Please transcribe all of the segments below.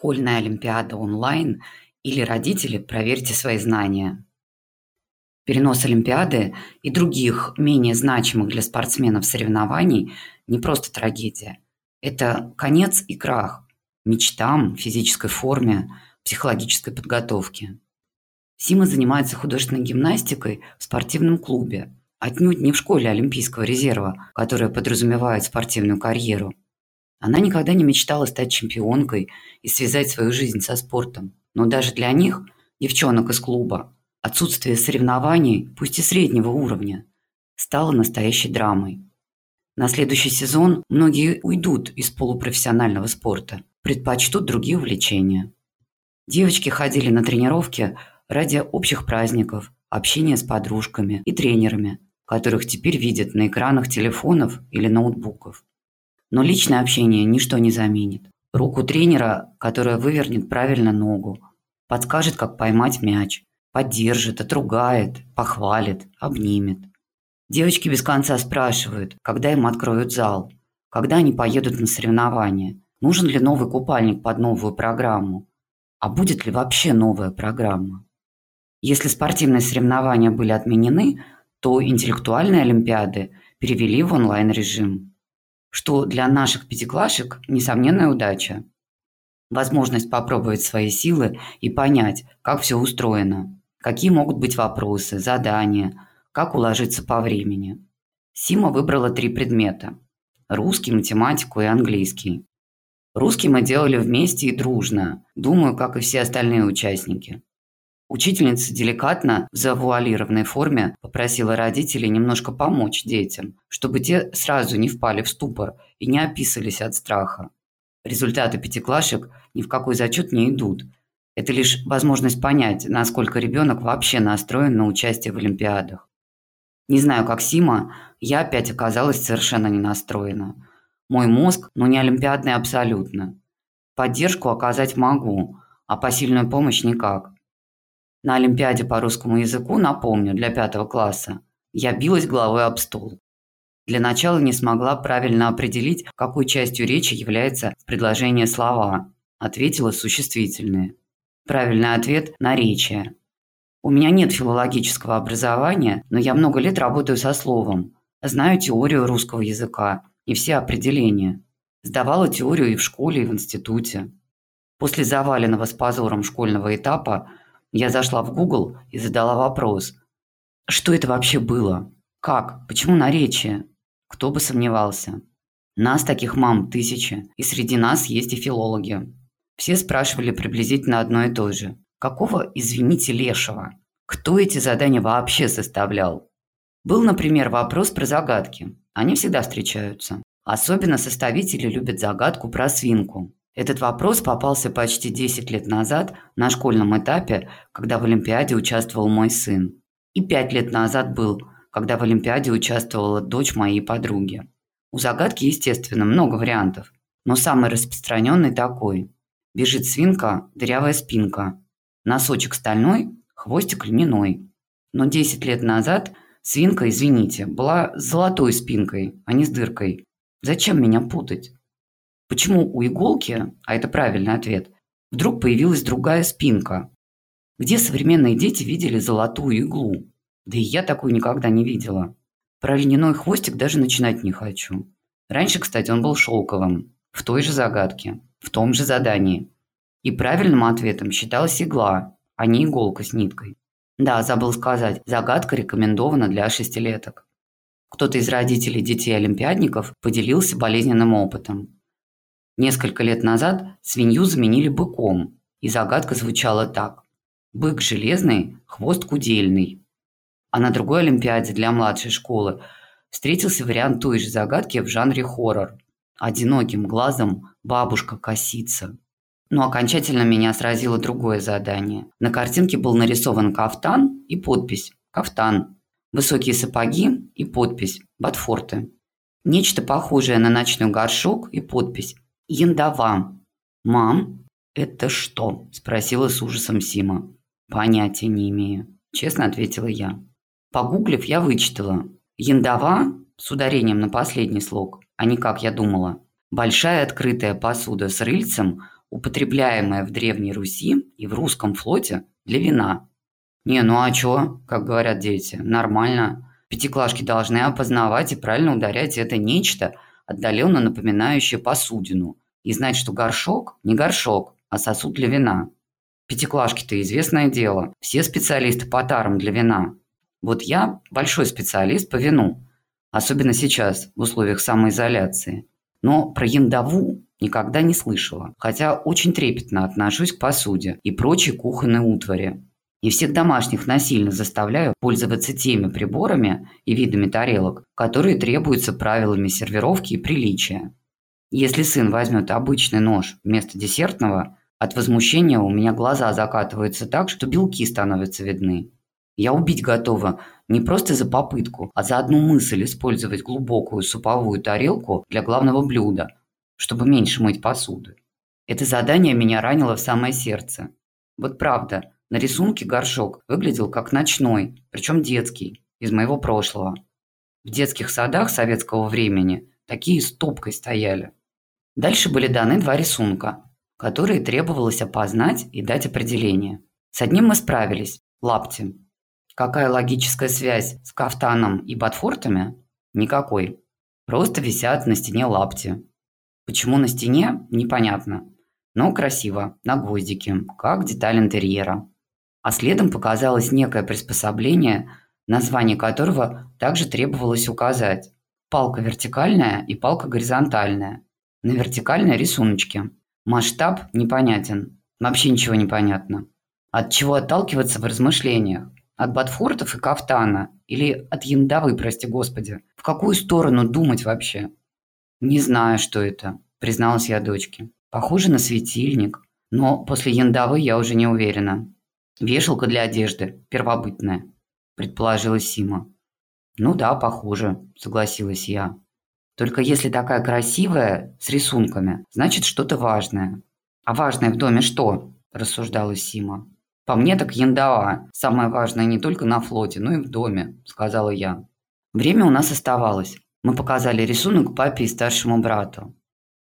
Школьная олимпиада онлайн или родители, проверьте свои знания. Перенос Олимпиады и других менее значимых для спортсменов соревнований не просто трагедия. Это конец и крах мечтам, физической форме, психологической подготовке. Сима занимается художественной гимнастикой в спортивном клубе, отнюдь не в школе Олимпийского резерва, которая подразумевает спортивную карьеру. Она никогда не мечтала стать чемпионкой и связать свою жизнь со спортом. Но даже для них, девчонок из клуба, отсутствие соревнований, пусть и среднего уровня, стало настоящей драмой. На следующий сезон многие уйдут из полупрофессионального спорта, предпочтут другие увлечения. Девочки ходили на тренировки ради общих праздников, общения с подружками и тренерами, которых теперь видят на экранах телефонов или ноутбуков. Но личное общение ничто не заменит. Руку тренера, которая вывернет правильно ногу, подскажет, как поймать мяч, поддержит, отругает, похвалит, обнимет. Девочки без конца спрашивают, когда им откроют зал, когда они поедут на соревнования, нужен ли новый купальник под новую программу, а будет ли вообще новая программа. Если спортивные соревнования были отменены, то интеллектуальные олимпиады перевели в онлайн-режим что для наших пятиклашек несомненная удача. Возможность попробовать свои силы и понять, как все устроено, какие могут быть вопросы, задания, как уложиться по времени. Сима выбрала три предмета – русский, математику и английский. Русский мы делали вместе и дружно, думаю, как и все остальные участники. Учительница деликатно, в завуалированной форме, попросила родителей немножко помочь детям, чтобы те сразу не впали в ступор и не описались от страха. Результаты пятиклашек ни в какой зачет не идут. Это лишь возможность понять, насколько ребенок вообще настроен на участие в Олимпиадах. Не знаю, как Сима, я опять оказалась совершенно не настроена. Мой мозг, ну не олимпиадный абсолютно. Поддержку оказать могу, а посильную помощь никак. На Олимпиаде по русскому языку, напомню, для пятого класса, я билась головой об стол. Для начала не смогла правильно определить, какой частью речи является в предложении слова. Ответила существительные. Правильный ответ – наречие. У меня нет филологического образования, но я много лет работаю со словом. Знаю теорию русского языка и все определения. Сдавала теорию и в школе, и в институте. После заваленного с позором школьного этапа я зашла в Google и задала вопрос. Что это вообще было? Как? Почему наречие? Кто бы сомневался. Нас, таких мам, тысячи, и среди нас есть и филологи. Все спрашивали приблизительно одно и то же. Какого, извините, лешего? Кто эти задания вообще составлял? Был, например, вопрос про загадки. Они всегда встречаются. Особенно составители любят загадку про свинку. Этот вопрос попался почти 10 лет назад на школьном этапе, когда в Олимпиаде участвовал мой сын. И 5 лет назад был, когда в Олимпиаде участвовала дочь моей подруги. У загадки, естественно, много вариантов, но самый распространенный такой. Бежит свинка, дырявая спинка. Носочек стальной, хвостик льняной. Но 10 лет назад свинка, извините, была с золотой спинкой, а не с дыркой. Зачем меня путать? Почему у иголки, а это правильный ответ, вдруг появилась другая спинка? Где современные дети видели золотую иглу? Да и я такую никогда не видела. Про льняной хвостик даже начинать не хочу. Раньше, кстати, он был шелковым. В той же загадке. В том же задании. И правильным ответом считалась игла, а не иголка с ниткой. Да, забыл сказать, загадка рекомендована для шестилеток. Кто-то из родителей детей-олимпиадников поделился болезненным опытом. Несколько лет назад свинью заменили быком, и загадка звучала так. Бык железный, хвост кудельный. А на другой Олимпиаде для младшей школы встретился вариант той же загадки в жанре хоррор. Одиноким глазом бабушка косится. Но окончательно меня сразило другое задание. На картинке был нарисован кафтан и подпись «Кафтан». Высокие сапоги и подпись «Ботфорты». Нечто похожее на ночной горшок и подпись Яндова. «Мам, это что?» – спросила с ужасом Сима. «Понятия не имею», – честно ответила я. Погуглив, я вычитала. Яндова с ударением на последний слог, а не как я думала. Большая открытая посуда с рыльцем, употребляемое в Древней Руси и в русском флоте для вина. Не, ну а чё, как говорят дети, нормально. Пятиклашки должны опознавать и правильно ударять это нечто, отдаленно напоминающее посудину, и знать, что горшок не горшок, а сосуд для вина. Пятиклашки-то известное дело, все специалисты по тарам для вина. Вот я большой специалист по вину, особенно сейчас, в условиях самоизоляции. Но про яндаву никогда не слышала, хотя очень трепетно отношусь к посуде и прочей кухонной утвари. И всех домашних насильно заставляю пользоваться теми приборами и видами тарелок, которые требуются правилами сервировки и приличия. Если сын возьмет обычный нож вместо десертного, от возмущения у меня глаза закатываются так, что белки становятся видны. Я убить готова не просто за попытку, а за одну мысль использовать глубокую суповую тарелку для главного блюда, чтобы меньше мыть посуду. Это задание меня ранило в самое сердце. Вот правда, на рисунке горшок выглядел как ночной, причем детский, из моего прошлого. В детских садах советского времени такие стопкой стояли. Дальше были даны два рисунка, которые требовалось опознать и дать определение. С одним мы справились – лапти. Какая логическая связь с кафтаном и ботфортами? Никакой. Просто висят на стене лапти. Почему на стене? Непонятно. Но красиво, на гвоздике, как деталь интерьера. А следом показалось некое приспособление, название которого также требовалось указать. Палка вертикальная и палка горизонтальная. На вертикальной рисуночки. Масштаб непонятен. Вообще ничего не понятно. От чего отталкиваться в размышлениях? От Батфортов и Кафтана? Или от Яндавы, прости господи? В какую сторону думать вообще? Не знаю, что это, призналась я дочке. Похоже на светильник, но после Яндавы я уже не уверена. Вешалка для одежды, первобытная, предположила Сима. Ну да, похоже, согласилась я. Только если такая красивая, с рисунками, значит что-то важное. А важное в доме что? Рассуждала Сима. По мне так яндава. Самое важное не только на флоте, но и в доме, сказала я. Время у нас оставалось. Мы показали рисунок папе и старшему брату.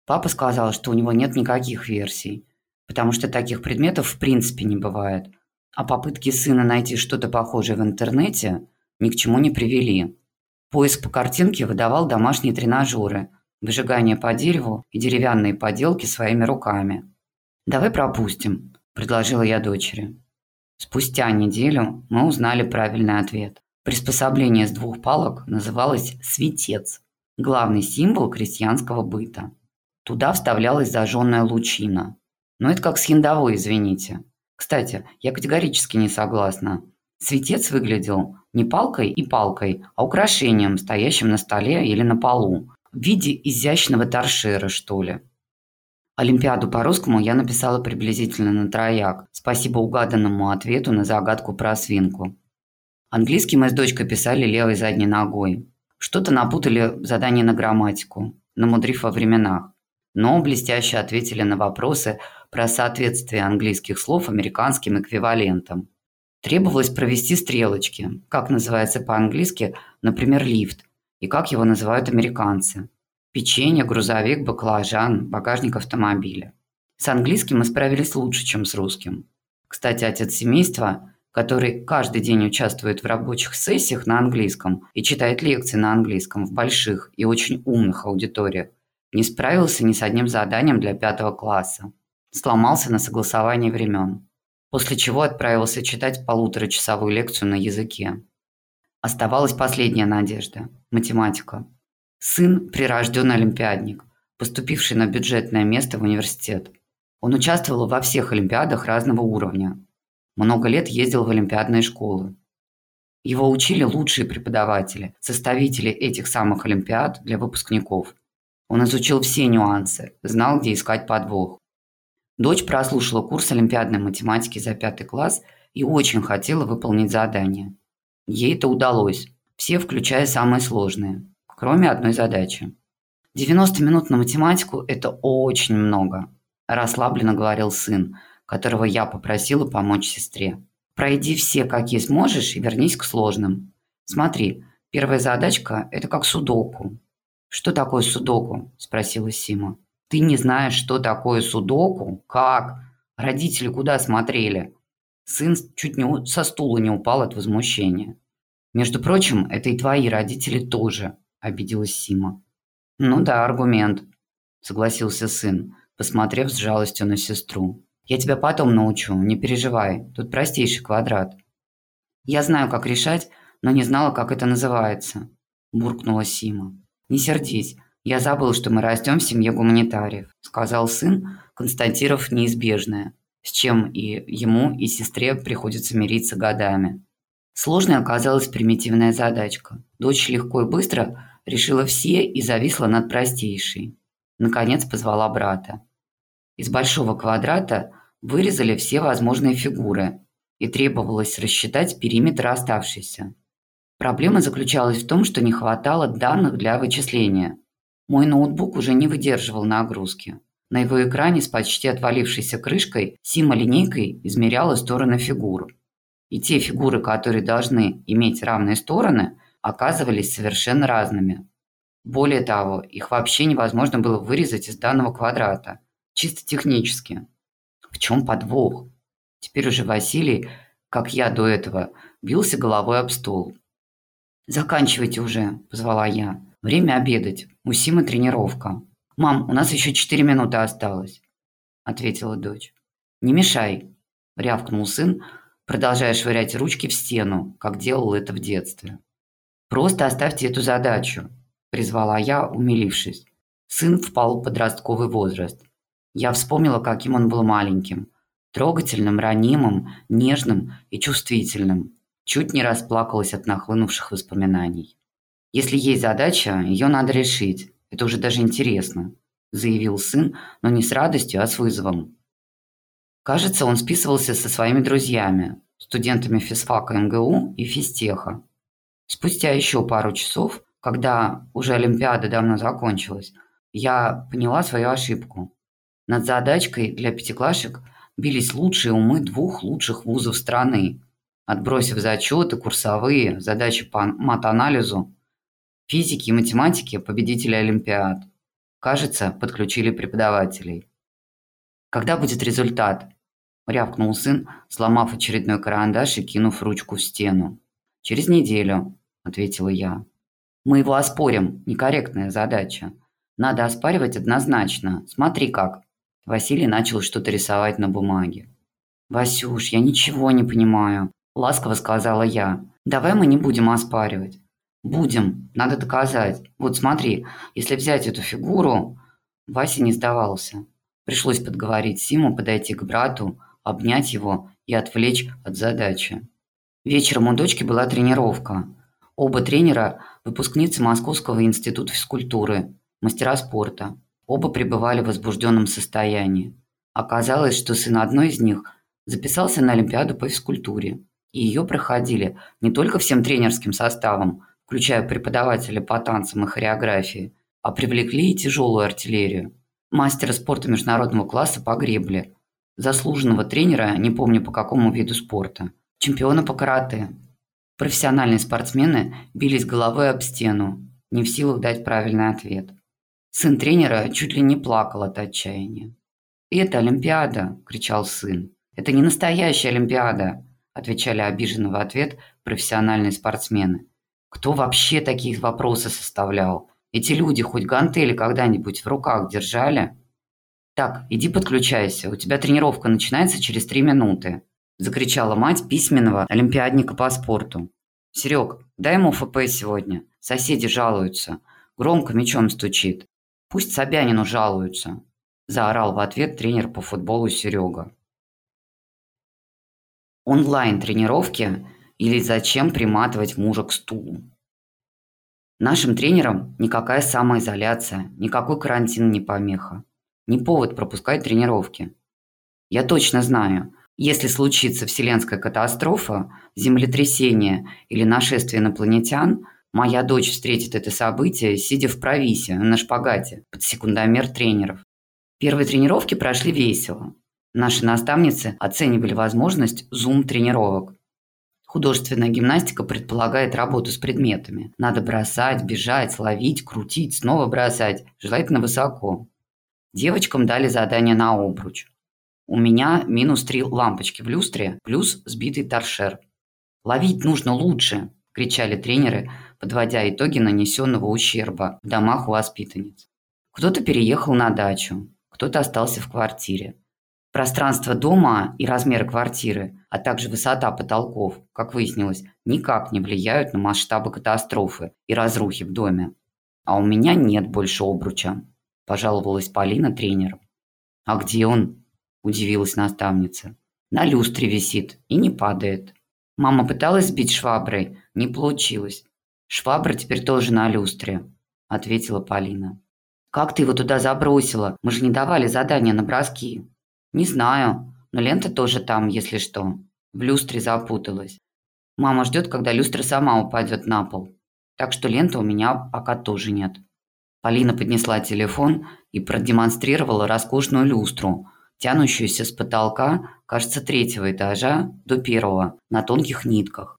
Папа сказал, что у него нет никаких версий, потому что таких предметов в принципе не бывает. А попытки сына найти что-то похожее в интернете ни к чему не привели. Поиск по картинке выдавал домашние тренажеры, выжигание по дереву и деревянные поделки своими руками. «Давай пропустим», – предложила я дочери. Спустя неделю мы узнали правильный ответ. Приспособление с двух палок называлось «светец» – главный символ крестьянского быта. Туда вставлялась зажженная лучина. Но это как с яндовой, извините. Кстати, я категорически не согласна. Светец выглядел не палкой и палкой, а украшением, стоящим на столе или на полу, в виде изящного торшера, что ли. Олимпиаду по русскому я написала приблизительно на трояк, спасибо угаданному ответу на загадку про свинку. Английский мы с дочкой писали левой задней ногой. Что-то напутали задание на грамматику, намудрив во временах. Но блестяще ответили на вопросы про соответствие английских слов американским эквивалентам. Требовалось провести стрелочки, как называется по-английски, например, лифт, и как его называют американцы – Печенье, грузовик, баклажан, багажник автомобиля. С английским мы справились лучше, чем с русским. Кстати, отец семейства, который каждый день участвует в рабочих сессиях на английском и читает лекции на английском в больших и очень умных аудиториях, не справился ни с одним заданием для пятого класса. Сломался на согласовании времен. После чего отправился читать полуторачасовую лекцию на языке. Оставалась последняя надежда – математика. Сын – прирожденный олимпиадник, поступивший на бюджетное место в университет. Он участвовал во всех олимпиадах разного уровня. Много лет ездил в олимпиадные школы. Его учили лучшие преподаватели, составители этих самых олимпиад для выпускников. Он изучил все нюансы, знал, где искать подвох. Дочь прослушала курс олимпиадной математики за пятый класс и очень хотела выполнить задание. Ей это удалось, все, включая самые сложные – кроме одной задачи. 90 минут на математику – это очень много, расслабленно говорил сын, которого я попросила помочь сестре. Пройди все, какие сможешь, и вернись к сложным. Смотри, первая задачка – это как судоку. Что такое судоку? – спросила Сима. Ты не знаешь, что такое судоку? Как? Родители куда смотрели? Сын чуть не со стула не упал от возмущения. Между прочим, это и твои родители тоже, обиделась Сима. Ну да, аргумент, согласился сын, посмотрев с жалостью на сестру. Я тебя потом научу, не переживай. Тут простейший квадрат. Я знаю, как решать, но не знала, как это называется, буркнула Сима. Не сердись, я забыл, что мы растем в семье гуманитариев, сказал сын, констатировав неизбежное, с чем и ему, и сестре приходится мириться годами. Сложной оказалась примитивная задачка. Дочь легко и быстро решила все и зависла над простейшей. Наконец позвала брата. Из большого квадрата вырезали все возможные фигуры, и требовалось рассчитать периметр оставшейся. Проблема заключалась в том, что не хватало данных для вычисления. Мой ноутбук уже не выдерживал нагрузки. На его экране с почти отвалившейся крышкой Сима линейкой измеряла стороны фигур. И те фигуры, которые должны иметь равные стороны, оказывались совершенно разными. Более того, их вообще невозможно было вырезать из данного квадрата, чисто технически. В чем подвох? Теперь уже Василий, как я до этого, бился головой об стол. «Заканчивайте уже», – позвала я. «Время обедать. У Симы тренировка». «Мам, у нас еще четыре минуты осталось», – ответила дочь. «Не мешай», – рявкнул сын, продолжая швырять ручки в стену, как делал это в детстве. «Просто оставьте эту задачу», – призвала я, умилившись. Сын впал в подростковый возраст. Я вспомнила, каким он был маленьким. Трогательным, ранимым, нежным и чувствительным. Чуть не расплакалась от нахлынувших воспоминаний. «Если есть задача, ее надо решить. Это уже даже интересно», – заявил сын, но не с радостью, а с вызовом. Кажется, он списывался со своими друзьями, студентами физфака МГУ и физтеха. Спустя еще пару часов, когда уже Олимпиада давно закончилась, я поняла свою ошибку. Над задачкой для пятиклашек бились лучшие умы двух лучших вузов страны. Отбросив зачеты, курсовые, задачи по матанализу, физики и математики победители Олимпиад. Кажется, подключили преподавателей. «Когда будет результат?» – рявкнул сын, сломав очередной карандаш и кинув ручку в стену. «Через неделю», – ответила я. «Мы его оспорим. Некорректная задача. Надо оспаривать однозначно. Смотри как». Василий начал что-то рисовать на бумаге. «Васюш, я ничего не понимаю», – ласково сказала я. «Давай мы не будем оспаривать». «Будем. Надо доказать. Вот смотри, если взять эту фигуру...» Вася не сдавался. Пришлось подговорить Симу подойти к брату, обнять его и отвлечь от задачи. Вечером у дочки была тренировка. Оба тренера – выпускницы Московского института физкультуры, мастера спорта. Оба пребывали в возбужденном состоянии. Оказалось, что сын одной из них записался на Олимпиаду по физкультуре. И ее проходили не только всем тренерским составом, включая преподавателя по танцам и хореографии, а привлекли и тяжелую артиллерию. Мастера спорта международного класса по гребле, заслуженного тренера, не помню по какому виду спорта, чемпиона по карате. Профессиональные спортсмены бились головой об стену, не в силах дать правильный ответ. Сын тренера чуть ли не плакал от отчаяния. «Это Олимпиада!» – кричал сын. «Это не настоящая Олимпиада!» – отвечали обиженно в ответ профессиональные спортсмены. «Кто вообще такие вопросы составлял? Эти люди хоть гантели когда-нибудь в руках держали?» «Так, иди подключайся, у тебя тренировка начинается через три минуты», – закричала мать письменного олимпиадника по спорту. «Серег, дай ему ФП сегодня. Соседи жалуются. Громко мечом стучит. Пусть Собянину жалуются, заорал в ответ тренер по футболу Серега. Онлайн-тренировки или зачем приматывать мужа к стулу? Нашим тренерам никакая самоизоляция, никакой карантин не помеха. Не повод пропускать тренировки. Я точно знаю, если случится вселенская катастрофа, землетрясение или нашествие инопланетян, Моя дочь встретит это событие, сидя в провисе, на шпагате, под секундомер тренеров. Первые тренировки прошли весело. Наши наставницы оценивали возможность зум-тренировок. Художественная гимнастика предполагает работу с предметами. Надо бросать, бежать, ловить, крутить, снова бросать, желательно высоко. Девочкам дали задание на обруч. У меня минус три лампочки в люстре, плюс сбитый торшер. «Ловить нужно лучше!» – кричали тренеры, подводя итоги нанесенного ущерба в домах у воспитанниц. Кто-то переехал на дачу, кто-то остался в квартире. Пространство дома и размеры квартиры, а также высота потолков, как выяснилось, никак не влияют на масштабы катастрофы и разрухи в доме. А у меня нет больше обруча, пожаловалась Полина тренеру. А где он? удивилась наставница. На люстре висит и не падает. Мама пыталась сбить шваброй, не получилось. Швабра теперь тоже на люстре, ответила Полина. Как ты его туда забросила? Мы же не давали задания на броски. «Не знаю, но лента тоже там, если что. В люстре запуталась. Мама ждет, когда люстра сама упадет на пол. Так что ленты у меня пока тоже нет». Полина поднесла телефон и продемонстрировала роскошную люстру, тянущуюся с потолка, кажется, третьего этажа до первого, на тонких нитках.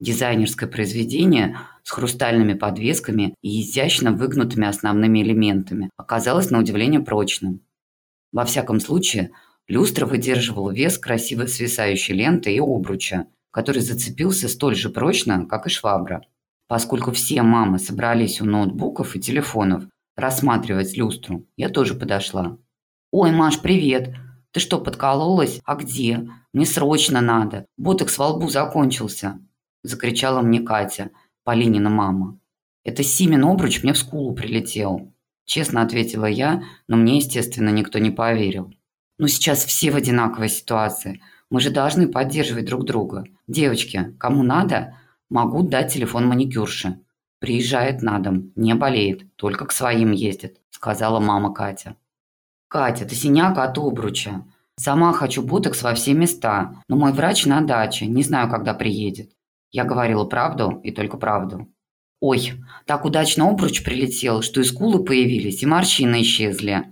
Дизайнерское произведение с хрустальными подвесками и изящно выгнутыми основными элементами оказалось на удивление прочным. Во всяком случае, Люстра выдерживала вес красиво свисающей ленты и обруча, который зацепился столь же прочно, как и швабра. Поскольку все мамы собрались у ноутбуков и телефонов рассматривать люстру, я тоже подошла. «Ой, Маш, привет! Ты что, подкололась? А где? Мне срочно надо. Ботокс во лбу закончился!» Закричала мне Катя, Полинина мама. «Это Симин обруч мне в скулу прилетел!» Честно ответила я, но мне, естественно, никто не поверил. Но сейчас все в одинаковой ситуации. Мы же должны поддерживать друг друга. Девочки, кому надо, могу дать телефон маникюрши. Приезжает на дом, не болеет, только к своим ездит, сказала мама Катя. Катя, ты синяк от обруча. Сама хочу ботокс во все места, но мой врач на даче, не знаю, когда приедет. Я говорила правду и только правду. Ой, так удачно обруч прилетел, что и скулы появились, и морщины исчезли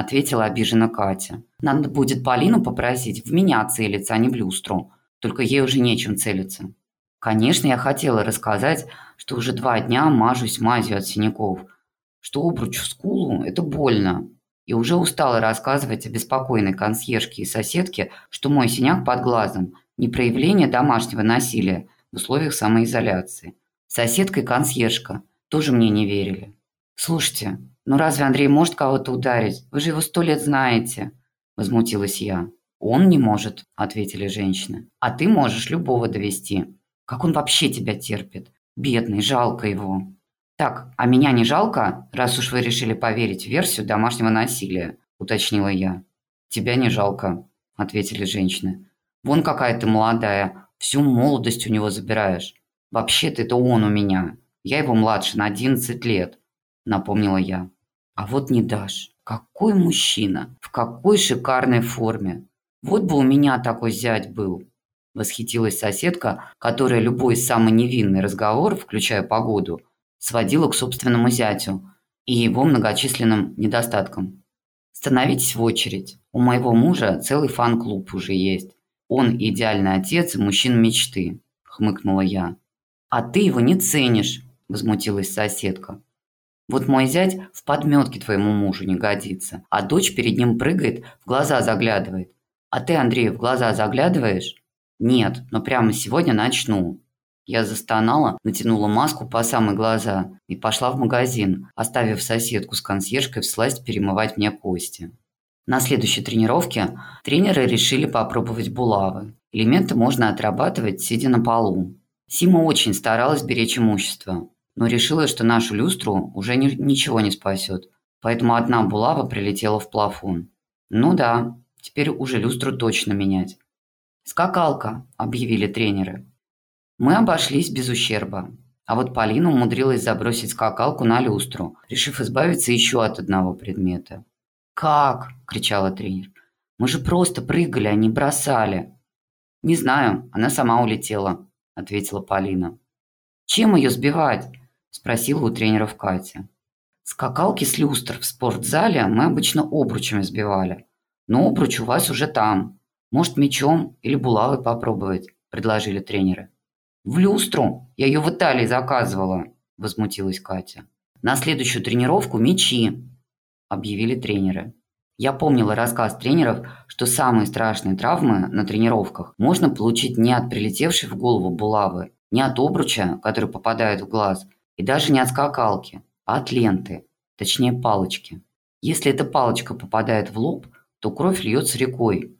ответила обиженно Катя. Надо будет Полину попросить в меня целиться, а не в люстру. Только ей уже нечем целиться. Конечно, я хотела рассказать, что уже два дня мажусь мазью от синяков, что обруч в скулу – это больно. И уже устала рассказывать о беспокойной консьержке и соседке, что мой синяк под глазом – не проявление домашнего насилия в условиях самоизоляции. Соседка и консьержка тоже мне не верили. Слушайте, «Ну разве Андрей может кого-то ударить? Вы же его сто лет знаете!» Возмутилась я. «Он не может», – ответили женщины. «А ты можешь любого довести. Как он вообще тебя терпит? Бедный, жалко его». «Так, а меня не жалко, раз уж вы решили поверить в версию домашнего насилия?» – уточнила я. «Тебя не жалко», – ответили женщины. «Вон какая ты молодая, всю молодость у него забираешь. Вообще-то это он у меня. Я его младше на 11 лет», – напомнила я. А вот не дашь. Какой мужчина! В какой шикарной форме! Вот бы у меня такой зять был!» Восхитилась соседка, которая любой самый невинный разговор, включая погоду, сводила к собственному зятю и его многочисленным недостаткам. «Становитесь в очередь. У моего мужа целый фан-клуб уже есть. Он идеальный отец и мужчина мечты», – хмыкнула я. «А ты его не ценишь», – возмутилась соседка. Вот мой зять в подметке твоему мужу не годится, а дочь перед ним прыгает, в глаза заглядывает. А ты, Андрей, в глаза заглядываешь? Нет, но прямо сегодня начну. Я застонала, натянула маску по самые глаза и пошла в магазин, оставив соседку с консьержкой всласть перемывать мне кости. На следующей тренировке тренеры решили попробовать булавы. Элементы можно отрабатывать, сидя на полу. Сима очень старалась беречь имущество но решила, что нашу люстру уже ни, ничего не спасет. Поэтому одна булава прилетела в плафон. Ну да, теперь уже люстру точно менять. «Скакалка», – объявили тренеры. Мы обошлись без ущерба. А вот Полина умудрилась забросить скакалку на люстру, решив избавиться еще от одного предмета. «Как?» – кричала тренер. «Мы же просто прыгали, а не бросали». «Не знаю, она сама улетела», – ответила Полина. «Чем ее сбивать?» Спросила у тренеров Катя. Скакалки с люстр в спортзале мы обычно обручами сбивали. Но обруч у вас уже там. Может, мечом или булавой попробовать, предложили тренеры. В люстру? Я ее в Италии заказывала, возмутилась Катя. На следующую тренировку мечи, объявили тренеры. Я помнила рассказ тренеров, что самые страшные травмы на тренировках можно получить не от прилетевшей в голову булавы, не от обруча, который попадает в глаз, и даже не от скакалки, а от ленты, точнее палочки. Если эта палочка попадает в лоб, то кровь льется рекой.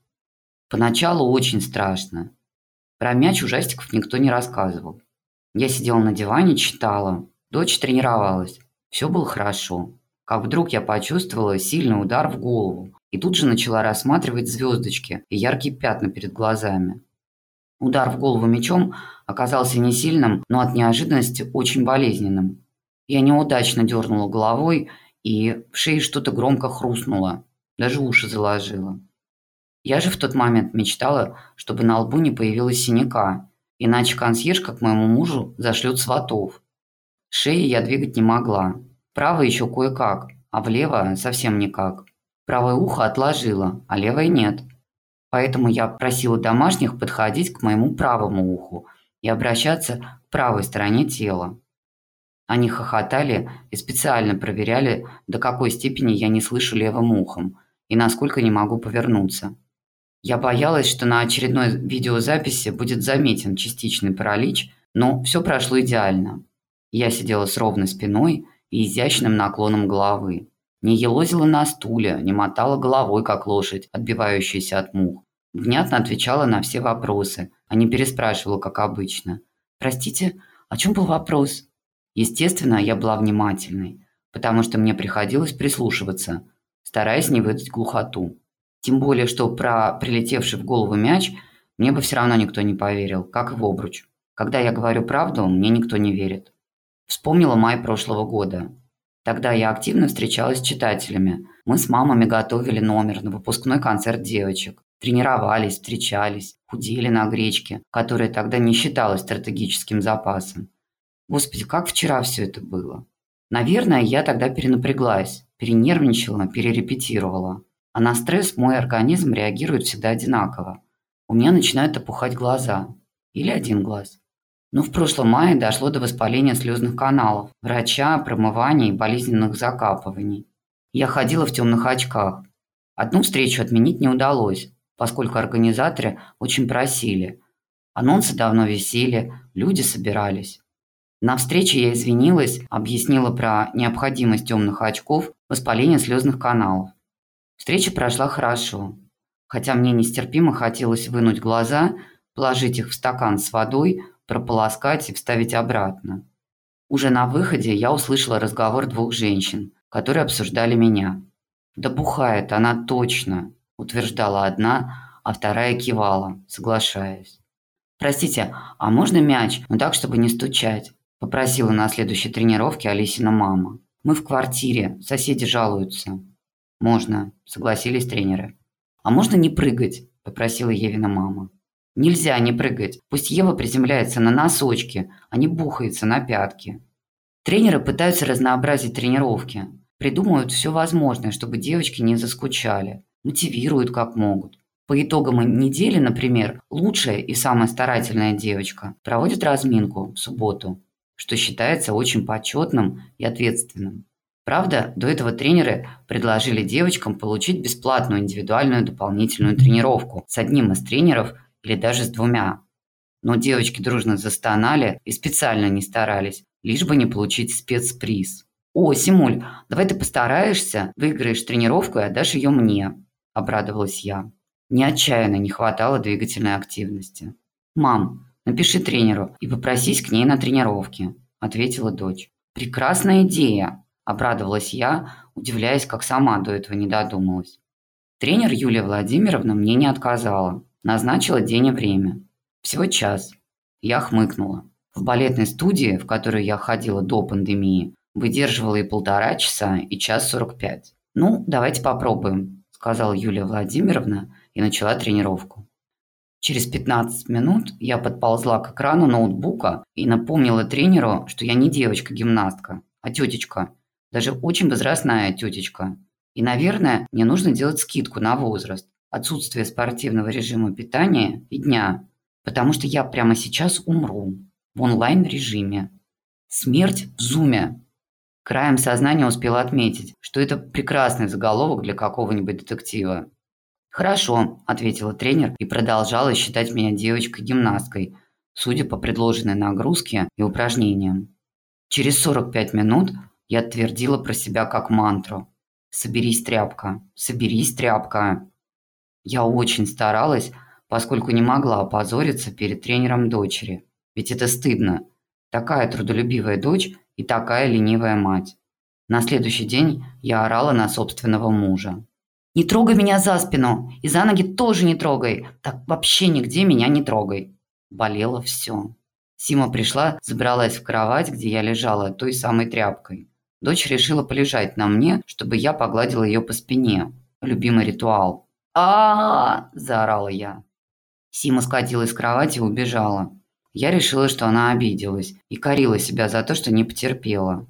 Поначалу очень страшно. Про мяч ужастиков никто не рассказывал. Я сидела на диване, читала. Дочь тренировалась. Все было хорошо как вдруг я почувствовала сильный удар в голову и тут же начала рассматривать звездочки и яркие пятна перед глазами. Удар в голову мечом оказался не сильным, но от неожиданности очень болезненным. Я неудачно дернула головой, и в шее что-то громко хрустнуло, даже уши заложило. Я же в тот момент мечтала, чтобы на лбу не появилась синяка, иначе консьержка к моему мужу зашлет сватов. Шеи я двигать не могла, Право еще кое-как, а влево совсем никак. Правое ухо отложила, а левое нет. Поэтому я просила домашних подходить к моему правому уху и обращаться к правой стороне тела. Они хохотали и специально проверяли, до какой степени я не слышу левым ухом и насколько не могу повернуться. Я боялась, что на очередной видеозаписи будет заметен частичный паралич, но все прошло идеально. Я сидела с ровной спиной и изящным наклоном головы. Не елозила на стуле, не мотала головой, как лошадь, отбивающаяся от мух. Внятно отвечала на все вопросы, а не переспрашивала, как обычно. «Простите, о чем был вопрос?» Естественно, я была внимательной, потому что мне приходилось прислушиваться, стараясь не выдать глухоту. Тем более, что про прилетевший в голову мяч мне бы все равно никто не поверил, как и в обруч. Когда я говорю правду, мне никто не верит. Вспомнила май прошлого года. Тогда я активно встречалась с читателями. Мы с мамами готовили номер на выпускной концерт девочек. Тренировались, встречались, худели на гречке, которая тогда не считалась стратегическим запасом. Господи, как вчера все это было. Наверное, я тогда перенапряглась, перенервничала, перерепетировала. А на стресс мой организм реагирует всегда одинаково. У меня начинают опухать глаза. Или один глаз. Но в прошлом мае дошло до воспаления слезных каналов, врача, промывания и болезненных закапываний. Я ходила в темных очках. Одну встречу отменить не удалось, поскольку организаторы очень просили. Анонсы давно висели, люди собирались. На встрече я извинилась, объяснила про необходимость темных очков, воспаления слезных каналов. Встреча прошла хорошо. Хотя мне нестерпимо хотелось вынуть глаза, положить их в стакан с водой, прополоскать и вставить обратно. Уже на выходе я услышала разговор двух женщин, которые обсуждали меня. «Да бухает она точно», – утверждала одна, а вторая кивала, соглашаясь. «Простите, а можно мяч, но так, чтобы не стучать?» – попросила на следующей тренировке Алисина мама. «Мы в квартире, соседи жалуются». «Можно», – согласились тренеры. «А можно не прыгать?» – попросила Евина мама. Нельзя не прыгать. Пусть Ева приземляется на носочки, а не бухается на пятки. Тренеры пытаются разнообразить тренировки. Придумывают все возможное, чтобы девочки не заскучали. Мотивируют как могут. По итогам недели, например, лучшая и самая старательная девочка проводит разминку в субботу, что считается очень почетным и ответственным. Правда, до этого тренеры предложили девочкам получить бесплатную индивидуальную дополнительную тренировку с одним из тренеров – или даже с двумя. Но девочки дружно застонали и специально не старались, лишь бы не получить спецприз. «О, Симуль, давай ты постараешься, выиграешь тренировку и отдашь ее мне», – обрадовалась я. Мне отчаянно не хватало двигательной активности. «Мам, напиши тренеру и попросись к ней на тренировке», – ответила дочь. «Прекрасная идея», – обрадовалась я, удивляясь, как сама до этого не додумалась. Тренер Юлия Владимировна мне не отказала. Назначила день и время. Всего час. Я хмыкнула. В балетной студии, в которую я ходила до пандемии, выдерживала и полтора часа, и час сорок пять. «Ну, давайте попробуем», – сказала Юлия Владимировна и начала тренировку. Через 15 минут я подползла к экрану ноутбука и напомнила тренеру, что я не девочка-гимнастка, а тетечка. Даже очень возрастная тетечка. И, наверное, мне нужно делать скидку на возраст отсутствие спортивного режима питания и дня, потому что я прямо сейчас умру в онлайн-режиме. Смерть в зуме. Краем сознания успела отметить, что это прекрасный заголовок для какого-нибудь детектива. «Хорошо», – ответила тренер и продолжала считать меня девочкой-гимнасткой, судя по предложенной нагрузке и упражнениям. Через 45 минут я твердила про себя как мантру. «Соберись, тряпка! Соберись, тряпка!» Я очень старалась, поскольку не могла опозориться перед тренером дочери. Ведь это стыдно. Такая трудолюбивая дочь и такая ленивая мать. На следующий день я орала на собственного мужа. «Не трогай меня за спину! И за ноги тоже не трогай! Так вообще нигде меня не трогай!» Болело все. Сима пришла, забралась в кровать, где я лежала, той самой тряпкой. Дочь решила полежать на мне, чтобы я погладила ее по спине. Любимый ритуал. А, -а, заорала я. Сима скатилась с кровати и убежала. Я решила, что она обиделась и корила себя за то, что не потерпела.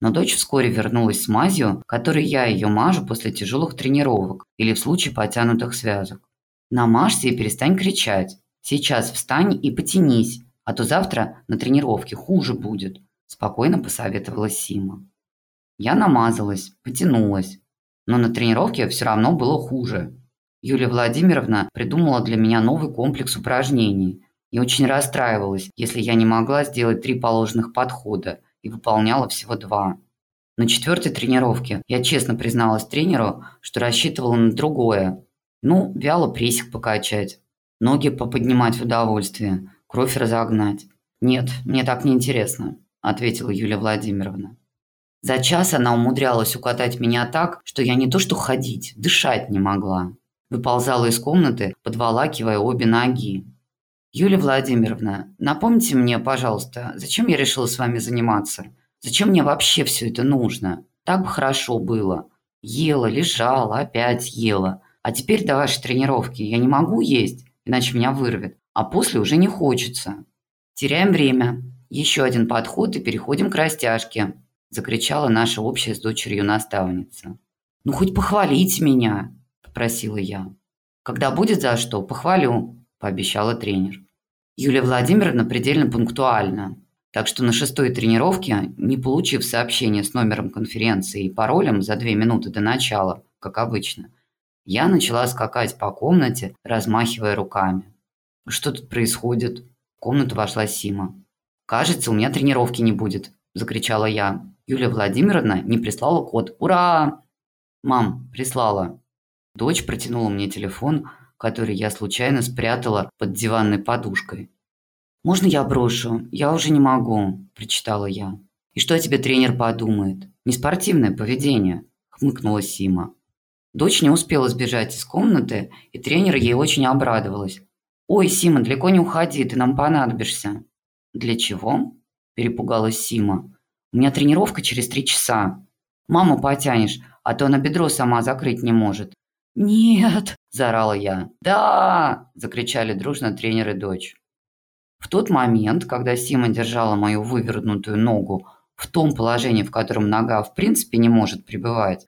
Но дочь вскоре вернулась с мазью, которой я ее мажу после тяжелых тренировок или в случае потянутых связок. Намажься и перестань кричать. Сейчас встань и потянись, а то завтра на тренировке хуже будет, спокойно посоветовала Сима. Я намазалась, потянулась, но на тренировке все равно было хуже. Юлия Владимировна придумала для меня новый комплекс упражнений и очень расстраивалась, если я не могла сделать три положенных подхода и выполняла всего два. На четвертой тренировке я честно призналась тренеру, что рассчитывала на другое. Ну, вяло прессик покачать, ноги поподнимать в удовольствие, кровь разогнать. «Нет, мне так не интересно, ответила Юлия Владимировна. За час она умудрялась укатать меня так, что я не то что ходить, дышать не могла. Выползала из комнаты, подволакивая обе ноги. Юлия Владимировна, напомните мне, пожалуйста, зачем я решила с вами заниматься? Зачем мне вообще все это нужно? Так бы хорошо было. Ела, лежала, опять ела. А теперь до вашей тренировки я не могу есть, иначе меня вырвет. А после уже не хочется. Теряем время. Еще один подход и переходим к растяжке, закричала наша общая с дочерью наставница. Ну хоть похвалите меня, попросила я. Когда будет за что, похвалю пообещала тренер. Юлия Владимировна предельно пунктуальна. Так что на шестой тренировке, не получив сообщение с номером конференции и паролем за две минуты до начала, как обычно, я начала скакать по комнате, размахивая руками. «Что тут происходит?» В комнату вошла Сима. «Кажется, у меня тренировки не будет», – закричала я. Юлия Владимировна не прислала код. «Ура!» «Мам, прислала». Дочь протянула мне телефон, который я случайно спрятала под диванной подушкой. «Можно я брошу? Я уже не могу», – причитала я. «И что тебе тренер подумает? Неспортивное поведение», – хмыкнула Сима. Дочь не успела сбежать из комнаты, и тренер ей очень обрадовалась. «Ой, Сима, далеко не уходи, ты нам понадобишься». «Для чего?» – перепугалась Сима. «У меня тренировка через три часа. Маму потянешь, а то она бедро сама закрыть не может». «Нет!» – заорала я. «Да!» – закричали дружно тренер и дочь. В тот момент, когда Сима держала мою вывернутую ногу в том положении, в котором нога в принципе не может пребывать,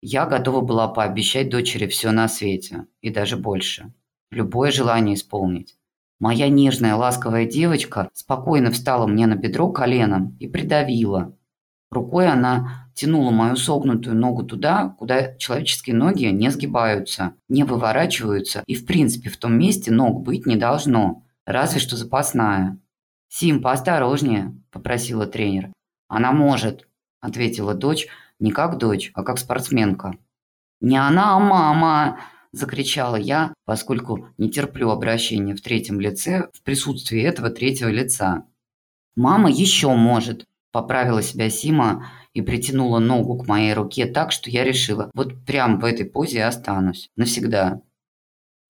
я готова была пообещать дочери все на свете, и даже больше. Любое желание исполнить. Моя нежная, ласковая девочка спокойно встала мне на бедро коленом и придавила. Рукой она тянула мою согнутую ногу туда, куда человеческие ноги не сгибаются, не выворачиваются, и в принципе в том месте ног быть не должно, разве что запасная. «Сим, поосторожнее», – попросила тренер. «Она может», – ответила дочь, не как дочь, а как спортсменка. «Не она, а мама!» – закричала я, поскольку не терплю обращения в третьем лице в присутствии этого третьего лица. «Мама еще может», – поправила себя Сима и притянула ногу к моей руке так, что я решила, вот прям в этой позе останусь. Навсегда.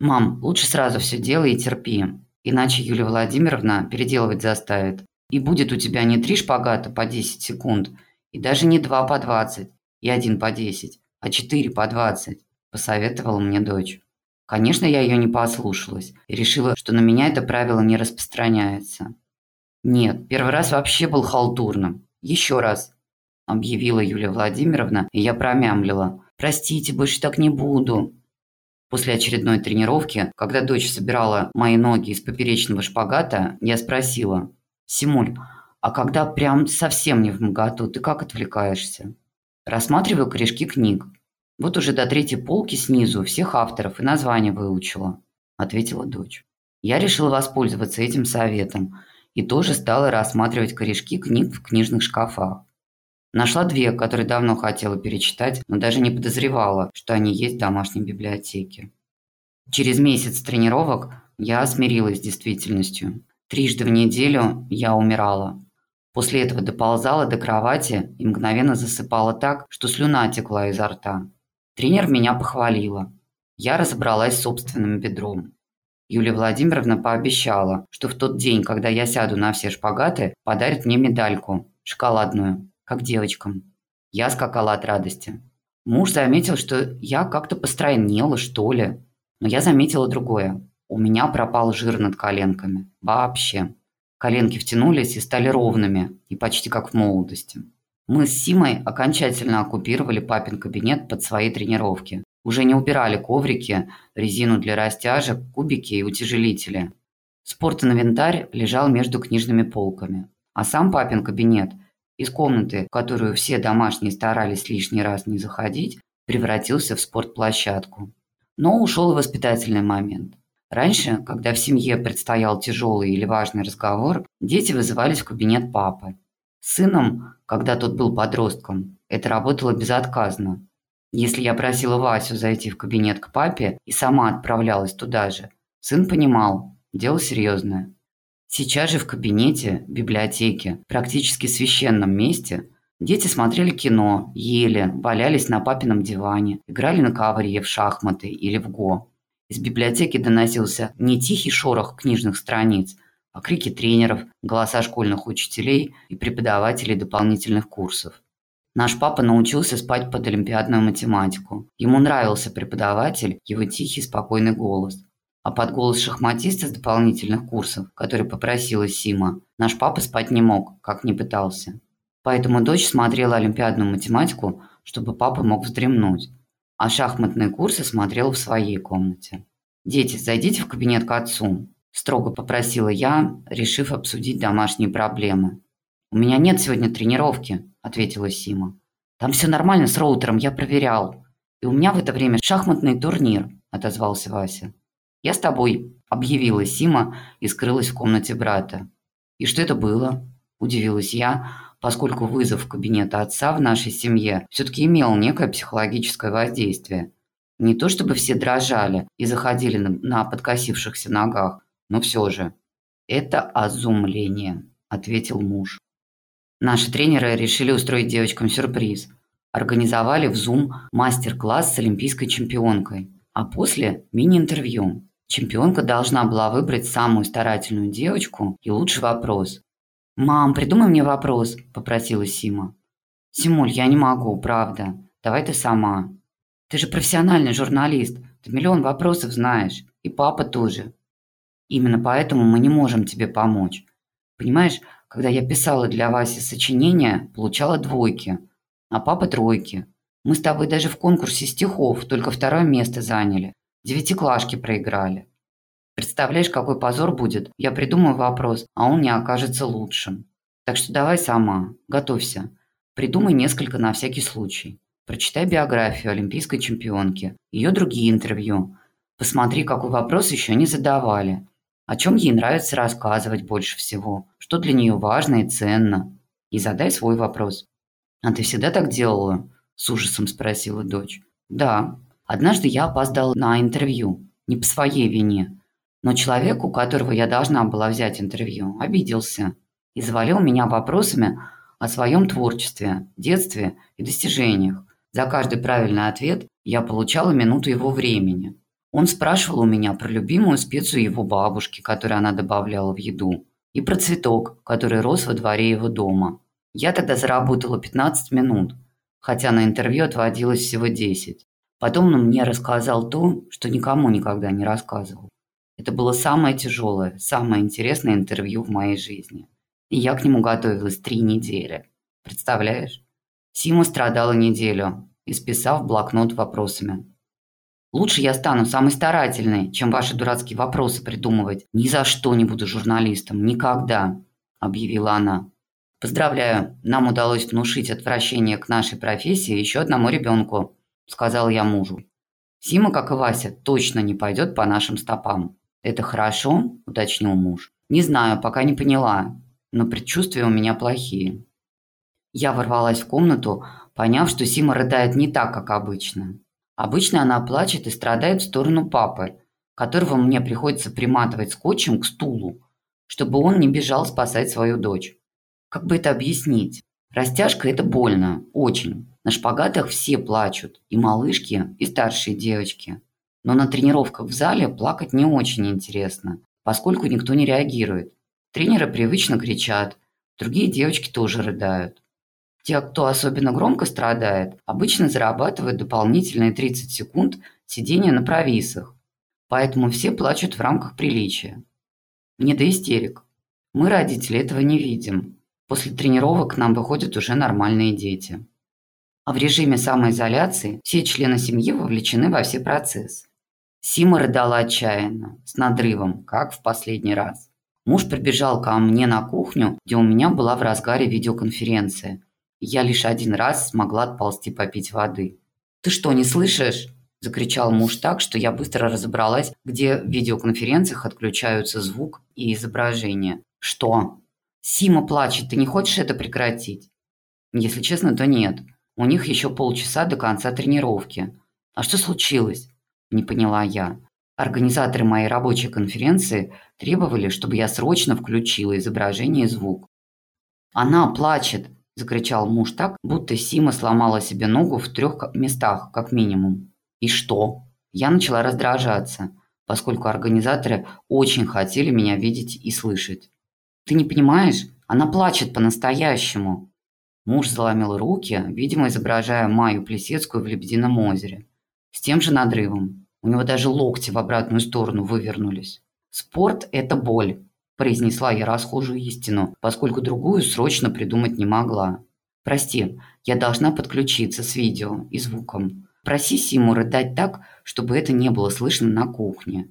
«Мам, лучше сразу все делай и терпи, иначе Юлия Владимировна переделывать заставит. И будет у тебя не три шпагата по 10 секунд, и даже не два по 20, и один по 10, а четыре по 20», – посоветовала мне дочь. Конечно, я ее не послушалась и решила, что на меня это правило не распространяется. Нет, первый раз вообще был халтурным. Еще раз объявила Юлия Владимировна, и я промямлила. «Простите, больше так не буду». После очередной тренировки, когда дочь собирала мои ноги из поперечного шпагата, я спросила. «Симуль, А когда прям совсем не в моготу, ты как отвлекаешься? Рассматриваю корешки книг. Вот уже до третьей полки снизу всех авторов и названия выучила, ответила дочь. Я решила воспользоваться этим советом и тоже стала рассматривать корешки книг в книжных шкафах. Нашла две, которые давно хотела перечитать, но даже не подозревала, что они есть в домашней библиотеке. Через месяц тренировок я смирилась с действительностью. Трижды в неделю я умирала. После этого доползала до кровати и мгновенно засыпала так, что слюна текла изо рта. Тренер меня похвалила. Я разобралась с собственным бедром. Юлия Владимировна пообещала, что в тот день, когда я сяду на все шпагаты, подарит мне медальку, шоколадную, как девочкам. Я скакала от радости. Муж заметил, что я как-то постройнела, что ли. Но я заметила другое. У меня пропал жир над коленками. Вообще. Коленки втянулись и стали ровными, и почти как в молодости. Мы с Симой окончательно оккупировали папин кабинет под свои тренировки. Уже не убирали коврики, резину для растяжек, кубики и утяжелители. Спортинвентарь лежал между книжными полками. А сам папин кабинет из комнаты, в которую все домашние старались лишний раз не заходить, превратился в спортплощадку. Но ушел и воспитательный момент. Раньше, когда в семье предстоял тяжелый или важный разговор, дети вызывались в кабинет папы. С сыном, когда тот был подростком, это работало безотказно. Если я просила Васю зайти в кабинет к папе и сама отправлялась туда же, сын понимал, дело серьезное. Сейчас же в кабинете, библиотеке, практически священном месте дети смотрели кино, ели, валялись на папином диване, играли на ковре в шахматы или в го. Из библиотеки доносился не тихий шорох книжных страниц, а крики тренеров, голоса школьных учителей и преподавателей дополнительных курсов. Наш папа научился спать под олимпиадную математику. Ему нравился преподаватель, его тихий, спокойный голос. А под голос шахматиста с дополнительных курсов, который попросила Сима, наш папа спать не мог, как не пытался. Поэтому дочь смотрела олимпиадную математику, чтобы папа мог вздремнуть, а шахматные курсы смотрела в своей комнате. «Дети, зайдите в кабинет к отцу», – строго попросила я, решив обсудить домашние проблемы. «У меня нет сегодня тренировки», – ответила Сима. «Там все нормально с роутером, я проверял. И у меня в это время шахматный турнир», – отозвался Вася. «Я с тобой», – объявила Сима и скрылась в комнате брата. «И что это было?» – удивилась я, поскольку вызов в кабинет отца в нашей семье все-таки имел некое психологическое воздействие. Не то чтобы все дрожали и заходили на, на подкосившихся ногах, но все же. «Это озумление», – ответил муж. Наши тренеры решили устроить девочкам сюрприз. Организовали в Zoom мастер-класс с олимпийской чемпионкой, а после – мини-интервью. Чемпионка должна была выбрать самую старательную девочку и лучший вопрос. «Мам, придумай мне вопрос», – попросила Сима. «Симуль, я не могу, правда. Давай ты сама. Ты же профессиональный журналист. Ты миллион вопросов знаешь. И папа тоже. Именно поэтому мы не можем тебе помочь. Понимаешь, когда я писала для Васи сочинения, получала двойки, а папа тройки. Мы с тобой даже в конкурсе стихов только второе место заняли. Девятиклашки проиграли. Представляешь, какой позор будет? Я придумаю вопрос, а он не окажется лучшим. Так что давай сама, готовься. Придумай несколько на всякий случай. Прочитай биографию олимпийской чемпионки, ее другие интервью. Посмотри, какой вопрос еще не задавали. О чем ей нравится рассказывать больше всего, что для нее важно и ценно. И задай свой вопрос. «А ты всегда так делала?» – с ужасом спросила дочь. «Да», Однажды я опоздала на интервью, не по своей вине. Но человек, у которого я должна была взять интервью, обиделся и завалил меня вопросами о своем творчестве, детстве и достижениях. За каждый правильный ответ я получала минуту его времени. Он спрашивал у меня про любимую специю его бабушки, которую она добавляла в еду, и про цветок, который рос во дворе его дома. Я тогда заработала 15 минут, хотя на интервью отводилось всего 10. Потом он мне рассказал то, что никому никогда не рассказывал. Это было самое тяжелое, самое интересное интервью в моей жизни. И я к нему готовилась три недели. Представляешь? Сима страдала неделю, исписав блокнот вопросами. Лучше я стану самой старательной, чем ваши дурацкие вопросы придумывать. Ни за что не буду журналистом. Никогда, объявила она. Поздравляю, нам удалось внушить отвращение к нашей профессии еще одному ребенку, сказал я мужу. Сима, как и Вася, точно не пойдет по нашим стопам. Это хорошо, уточнил муж. Не знаю, пока не поняла, но предчувствия у меня плохие. Я ворвалась в комнату, поняв, что Сима рыдает не так, как обычно. Обычно она плачет и страдает в сторону папы, которого мне приходится приматывать скотчем к стулу, чтобы он не бежал спасать свою дочь. Как бы это объяснить? Растяжка – это больно, очень. На шпагатах все плачут, и малышки, и старшие девочки. Но на тренировках в зале плакать не очень интересно, поскольку никто не реагирует. Тренеры привычно кричат, другие девочки тоже рыдают. Те, кто особенно громко страдает, обычно зарабатывают дополнительные 30 секунд сидения на провисах. Поэтому все плачут в рамках приличия. Не до истерик. Мы, родители, этого не видим. После тренировок нам выходят уже нормальные дети. А в режиме самоизоляции все члены семьи вовлечены во все процессы. Сима рыдала отчаянно, с надрывом, как в последний раз. Муж прибежал ко мне на кухню, где у меня была в разгаре видеоконференция, я лишь один раз смогла отползти попить воды. «Ты что, не слышишь?» – закричал муж так, что я быстро разобралась, где в видеоконференциях отключаются звук и изображение. «Что?» «Сима плачет, ты не хочешь это прекратить?» Если честно, то нет. У них еще полчаса до конца тренировки. А что случилось? Не поняла я. Организаторы моей рабочей конференции требовали, чтобы я срочно включила изображение и звук. Она плачет, – закричал муж так, будто Сима сломала себе ногу в трех местах, как минимум. «И что?» Я начала раздражаться, поскольку организаторы очень хотели меня видеть и слышать. «Ты не понимаешь? Она плачет по-настоящему!» Муж заломил руки, видимо, изображая Майю Плесецкую в «Лебедином озере». С тем же надрывом. У него даже локти в обратную сторону вывернулись. «Спорт – это боль произнесла я расхожую истину, поскольку другую срочно придумать не могла. Прости, я должна подключиться с видео и звуком. Проси Симу рыдать так, чтобы это не было слышно на кухне.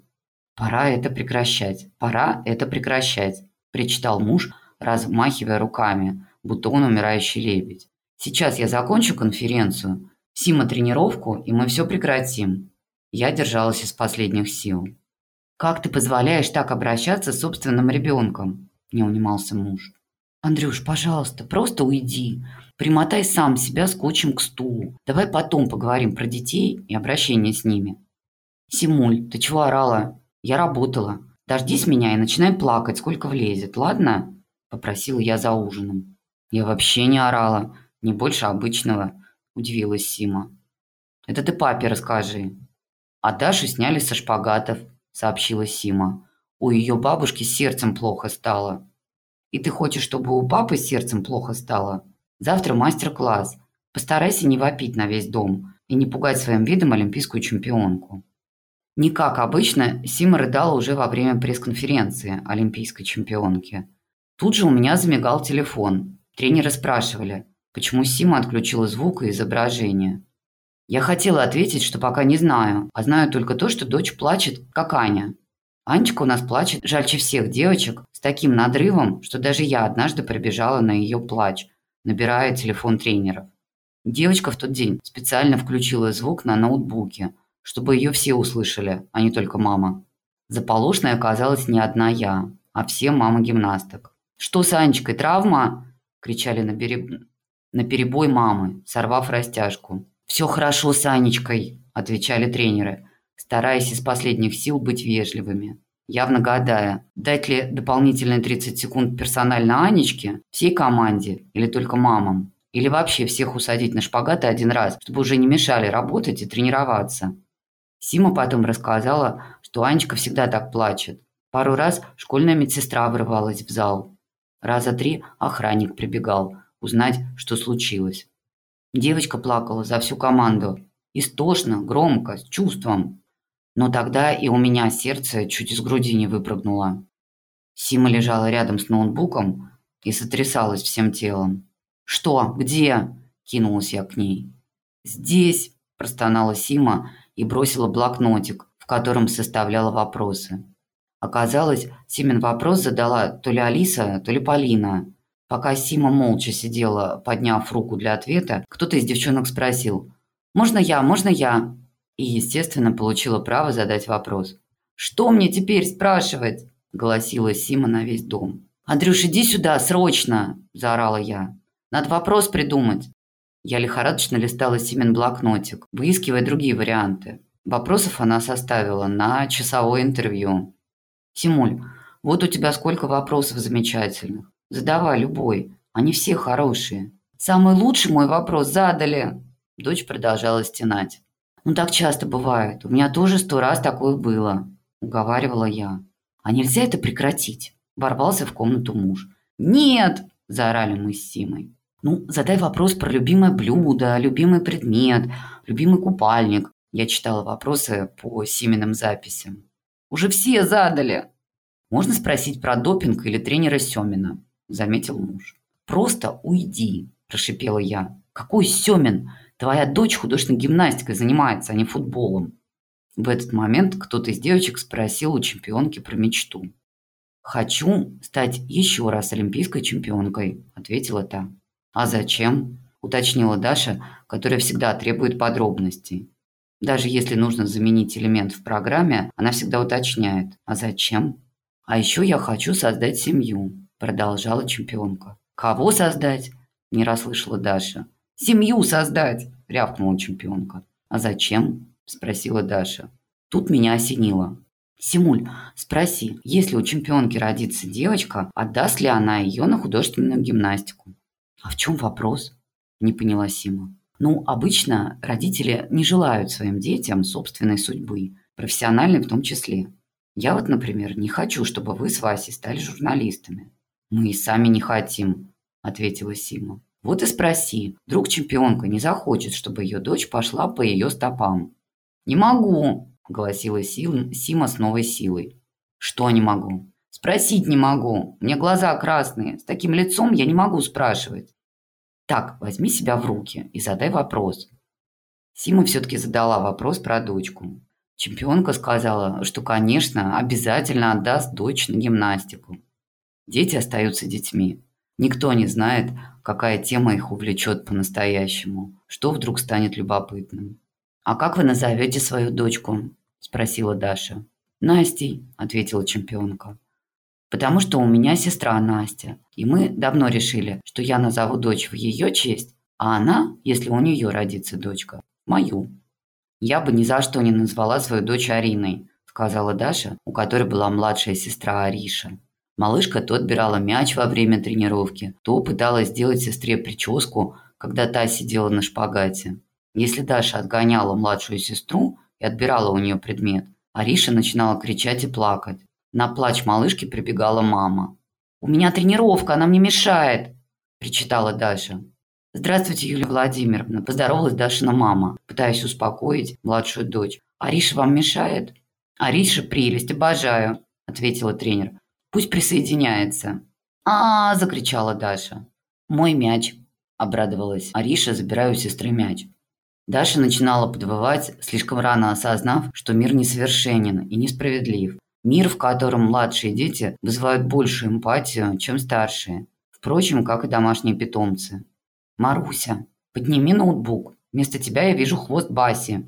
Пора это прекращать. Пора это прекращать, причитал муж, размахивая руками, будто он умирающий лебедь. Сейчас я закончу конференцию, Сима тренировку, и мы все прекратим. Я держалась из последних сил. «Как ты позволяешь так обращаться с собственным ребенком?» – не унимался муж. «Андрюш, пожалуйста, просто уйди. Примотай сам себя скотчем к стулу. Давай потом поговорим про детей и обращение с ними». «Симуль, ты чего орала? Я работала. Дождись меня и начинай плакать, сколько влезет, ладно?» – попросила я за ужином. «Я вообще не орала. Не больше обычного», – удивилась Сима. «Это ты папе расскажи». А Дашу сняли со шпагатов – сообщила Сима. У ее бабушки сердцем плохо стало. И ты хочешь, чтобы у папы сердцем плохо стало? Завтра мастер-класс. Постарайся не вопить на весь дом и не пугать своим видом олимпийскую чемпионку. Не как обычно, Сима рыдала уже во время пресс-конференции олимпийской чемпионки. Тут же у меня замигал телефон. Тренеры спрашивали, почему Сима отключила звук и изображение. Я хотела ответить, что пока не знаю, а знаю только то, что дочь плачет, как Аня. Анечка у нас плачет жальче всех девочек, с таким надрывом, что даже я однажды пробежала на ее плач, набирая телефон тренеров. Девочка в тот день специально включила звук на ноутбуке, чтобы ее все услышали, а не только мама. Заполошной оказалась не одна я, а все мамы гимнасток. «Что с Анечкой, травма?» – кричали на, переб... на перебой мамы, сорвав растяжку. «Все хорошо с Анечкой», – отвечали тренеры, стараясь из последних сил быть вежливыми. Явно гадая, дать ли дополнительные 30 секунд персонально Анечке, всей команде или только мамам. Или вообще всех усадить на шпагаты один раз, чтобы уже не мешали работать и тренироваться. Сима потом рассказала, что Анечка всегда так плачет. Пару раз школьная медсестра врывалась в зал. Раза три охранник прибегал узнать, что случилось. Девочка плакала за всю команду. Истошно, громко, с чувством. Но тогда и у меня сердце чуть из груди не выпрыгнуло. Сима лежала рядом с ноутбуком и сотрясалась всем телом. «Что? Где?» – кинулась я к ней. «Здесь!» – простонала Сима и бросила блокнотик, в котором составляла вопросы. Оказалось, Симин вопрос задала то ли Алиса, то ли Полина. Пока Сима молча сидела, подняв руку для ответа, кто-то из девчонок спросил «Можно я? Можно я?» И, естественно, получила право задать вопрос. «Что мне теперь спрашивать?» – голосила Сима на весь дом. «Андрюш, иди сюда, срочно!» – заорала я. «Надо вопрос придумать». Я лихорадочно листала Симен блокнотик, выискивая другие варианты. Вопросов она составила на часовое интервью. «Симуль, вот у тебя сколько вопросов замечательных. Задавай любой, они все хорошие. Самый лучший мой вопрос задали!» Дочь продолжала стенать. «Ну так часто бывает. У меня тоже сто раз такое было», – уговаривала я. «А нельзя это прекратить?» – ворвался в комнату муж. «Нет!» – заорали мы с Симой. «Ну, задай вопрос про любимое блюдо, любимый предмет, любимый купальник». Я читала вопросы по Симиным записям. «Уже все задали!» «Можно спросить про допинг или тренера Семина?» – заметил муж. «Просто уйди!» – прошипела я. «Какой Семин? Твоя дочь художественной гимнастикой занимается, а не футболом». В этот момент кто-то из девочек спросил у чемпионки про мечту. «Хочу стать еще раз олимпийской чемпионкой», – ответила та. «А зачем?» – уточнила Даша, которая всегда требует подробностей. Даже если нужно заменить элемент в программе, она всегда уточняет. «А зачем?» «А еще я хочу создать семью», – продолжала чемпионка. «Кого создать?» – не расслышала Даша. «Семью создать!» – рявкнула чемпионка. «А зачем?» – спросила Даша. Тут меня осенило. «Симуль, спроси, если у чемпионки родится девочка, отдаст ли она ее на художественную гимнастику?» «А в чем вопрос?» – не поняла Сима. «Ну, обычно родители не желают своим детям собственной судьбы, профессиональной в том числе. Я вот, например, не хочу, чтобы вы с Васей стали журналистами». «Мы и сами не хотим», – ответила Сима. Вот и спроси, вдруг чемпионка не захочет, чтобы ее дочь пошла по ее стопам. «Не могу», – гласила Сима с новой силой. «Что не могу?» «Спросить не могу. Мне глаза красные. С таким лицом я не могу спрашивать». «Так, возьми себя в руки и задай вопрос». Сима все-таки задала вопрос про дочку. Чемпионка сказала, что, конечно, обязательно отдаст дочь на гимнастику. Дети остаются детьми. Никто не знает, какая тема их увлечет по-настоящему, что вдруг станет любопытным. «А как вы назовете свою дочку?» – спросила Даша. «Настей», – ответила чемпионка. «Потому что у меня сестра Настя, и мы давно решили, что я назову дочь в ее честь, а она, если у нее родится дочка, мою». «Я бы ни за что не назвала свою дочь Ариной», – сказала Даша, у которой была младшая сестра Ариша. Малышка то отбирала мяч во время тренировки, то пыталась сделать сестре прическу, когда та сидела на шпагате. Если Даша отгоняла младшую сестру и отбирала у нее предмет, Ариша начинала кричать и плакать. На плач малышки прибегала мама. «У меня тренировка, она мне мешает!» – причитала Даша. «Здравствуйте, Юлия Владимировна!» – поздоровалась Дашина мама, пытаясь успокоить младшую дочь. «Ариша вам мешает?» «Ариша – прелесть, обожаю!» – ответила тренер. Пусть присоединяется. А, закричала Даша. Мой мяч, обрадовалась Ариша, забирая у сестры мяч. Даша начинала подвывать, слишком рано осознав, что мир несовершенен и несправедлив. Мир, в котором младшие дети вызывают большую эмпатию, чем старшие. Впрочем, как и домашние питомцы. «Маруся, подними ноутбук. Вместо тебя я вижу хвост Баси».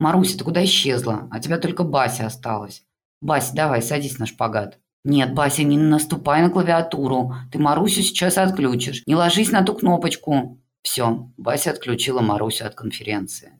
«Маруся, ты куда исчезла? А тебя только Бася осталась». «Бася, давай, садись на шпагат». «Нет, Бася, не наступай на клавиатуру. Ты Марусю сейчас отключишь. Не ложись на ту кнопочку». Все, Бася отключила Марусю от конференции.